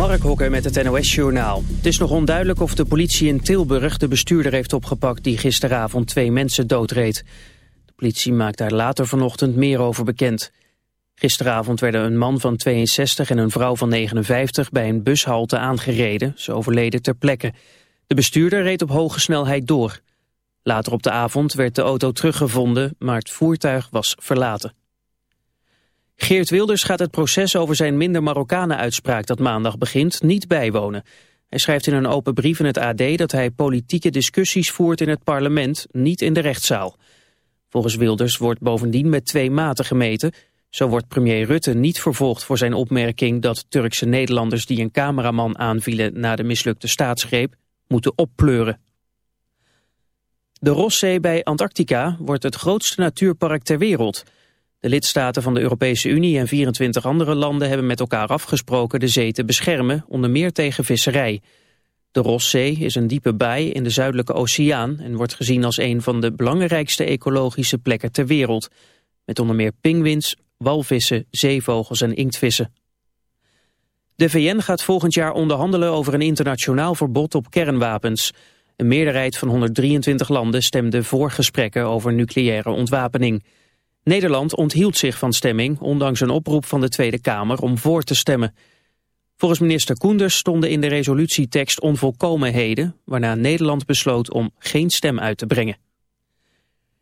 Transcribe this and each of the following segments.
Mark Hokker met het NOS-journaal. Het is nog onduidelijk of de politie in Tilburg de bestuurder heeft opgepakt... die gisteravond twee mensen doodreed. De politie maakt daar later vanochtend meer over bekend. Gisteravond werden een man van 62 en een vrouw van 59... bij een bushalte aangereden. Ze overleden ter plekke. De bestuurder reed op hoge snelheid door. Later op de avond werd de auto teruggevonden, maar het voertuig was verlaten. Geert Wilders gaat het proces over zijn minder Marokkanen-uitspraak dat maandag begint niet bijwonen. Hij schrijft in een open brief in het AD dat hij politieke discussies voert in het parlement, niet in de rechtszaal. Volgens Wilders wordt bovendien met twee maten gemeten. Zo wordt premier Rutte niet vervolgd voor zijn opmerking dat Turkse Nederlanders die een cameraman aanvielen na de mislukte staatsgreep moeten oppleuren. De Rosszee bij Antarctica wordt het grootste natuurpark ter wereld. De lidstaten van de Europese Unie en 24 andere landen hebben met elkaar afgesproken de zee te beschermen, onder meer tegen visserij. De Rosszee is een diepe baai in de zuidelijke oceaan en wordt gezien als een van de belangrijkste ecologische plekken ter wereld. Met onder meer pinguïns, walvissen, zeevogels en inktvissen. De VN gaat volgend jaar onderhandelen over een internationaal verbod op kernwapens. Een meerderheid van 123 landen stemde voor gesprekken over nucleaire ontwapening. Nederland onthield zich van stemming, ondanks een oproep van de Tweede Kamer om voor te stemmen. Volgens minister Koenders stonden in de resolutietekst onvolkomenheden, waarna Nederland besloot om geen stem uit te brengen.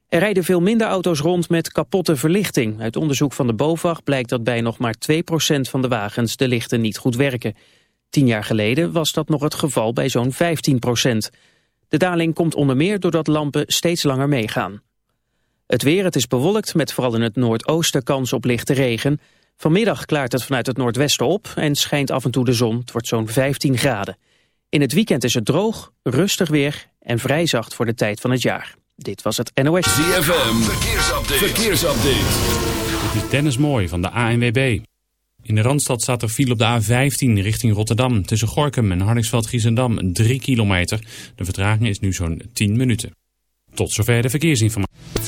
Er rijden veel minder auto's rond met kapotte verlichting. Uit onderzoek van de BOVAG blijkt dat bij nog maar 2% van de wagens de lichten niet goed werken. Tien jaar geleden was dat nog het geval bij zo'n 15%. De daling komt onder meer doordat lampen steeds langer meegaan. Het weer, het is bewolkt met vooral in het noordoosten kans op lichte regen. Vanmiddag klaart het vanuit het noordwesten op en schijnt af en toe de zon. Het wordt zo'n 15 graden. In het weekend is het droog, rustig weer en vrij zacht voor de tijd van het jaar. Dit was het NOS. ZFM, verkeersupdate. verkeersupdate. Dit is Dennis Mooi van de ANWB. In de Randstad staat er file op de A15 richting Rotterdam. Tussen Gorkum en Hardingsveld-Giezendam 3 kilometer. De vertraging is nu zo'n 10 minuten. Tot zover de verkeersinformatie.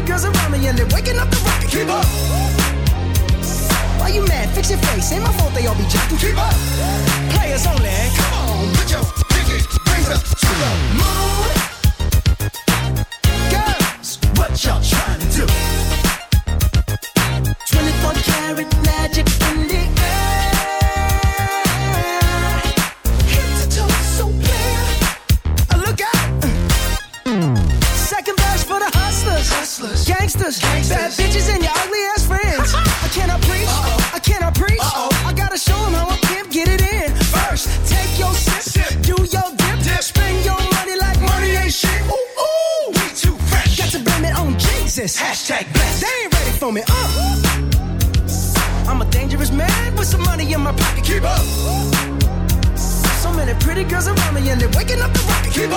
the girls around me and they're waking up the rocket. Keep up. Why you mad? Fix your face. Ain't my fault they all be jacking. Keep up. Players only. Come on, put your pinky raise up to the moon.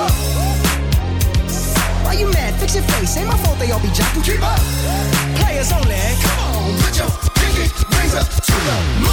up. Why you mad? Fix your face. Ain't my fault they all be jocking. Keep up. Players only. Come on, put your pinky up to the moon.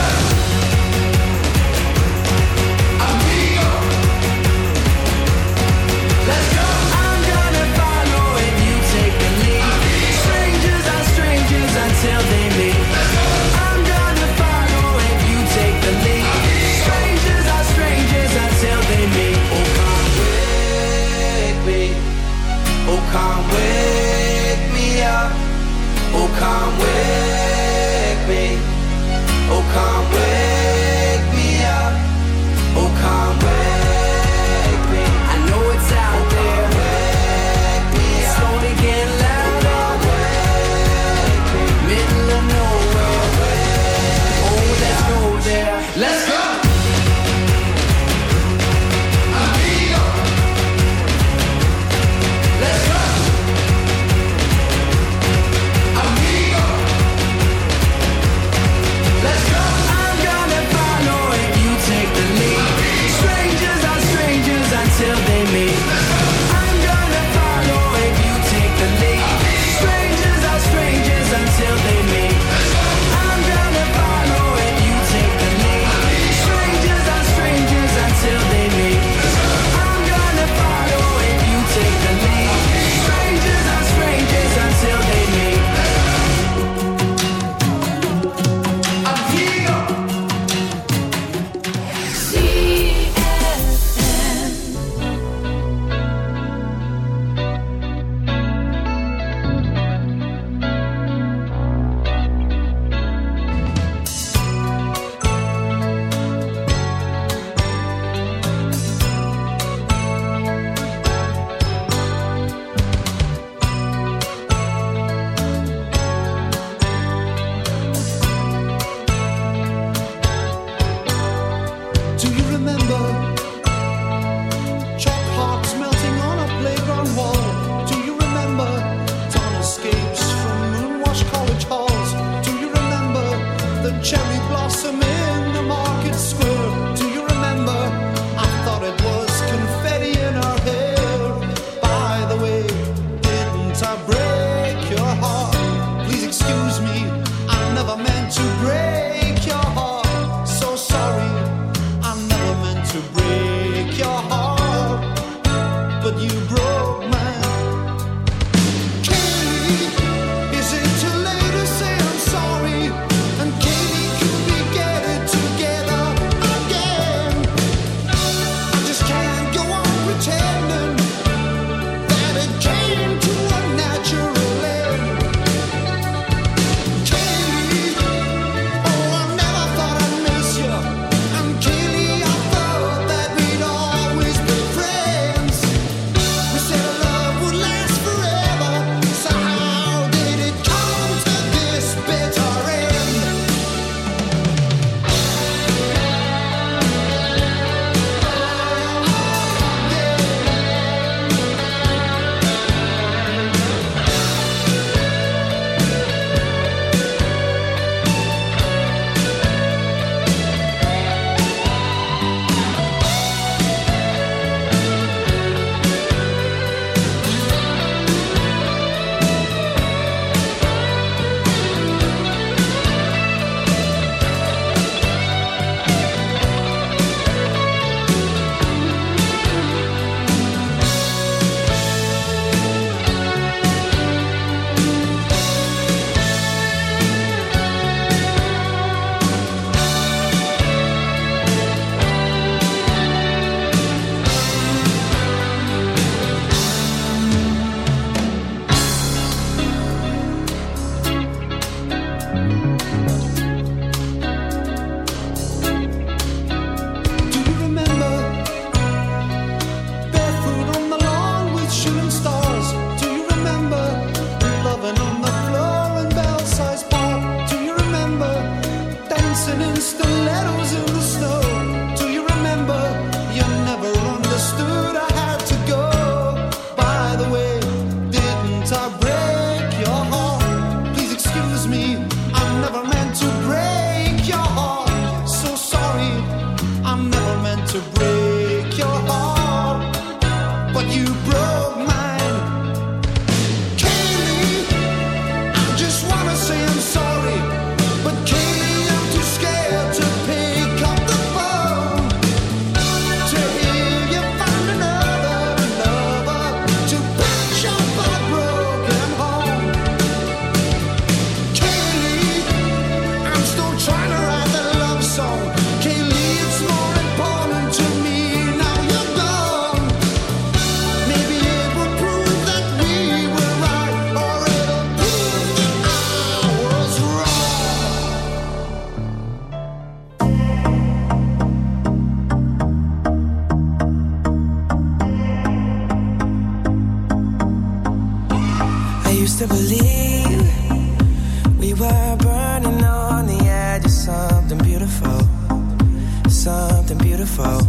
Come quero os something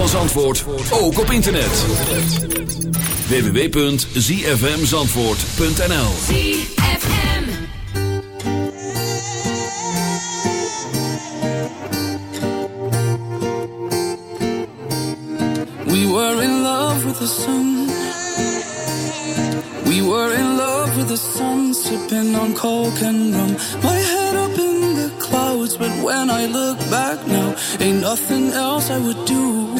van Zandvoort ook op internet. www.zfmzandvoort.nl ZFM. We were in love with the sun. We were in love with the sun, sipping on coke and rum. My head up in the clouds, but when I look back now, ain't nothing else I would do.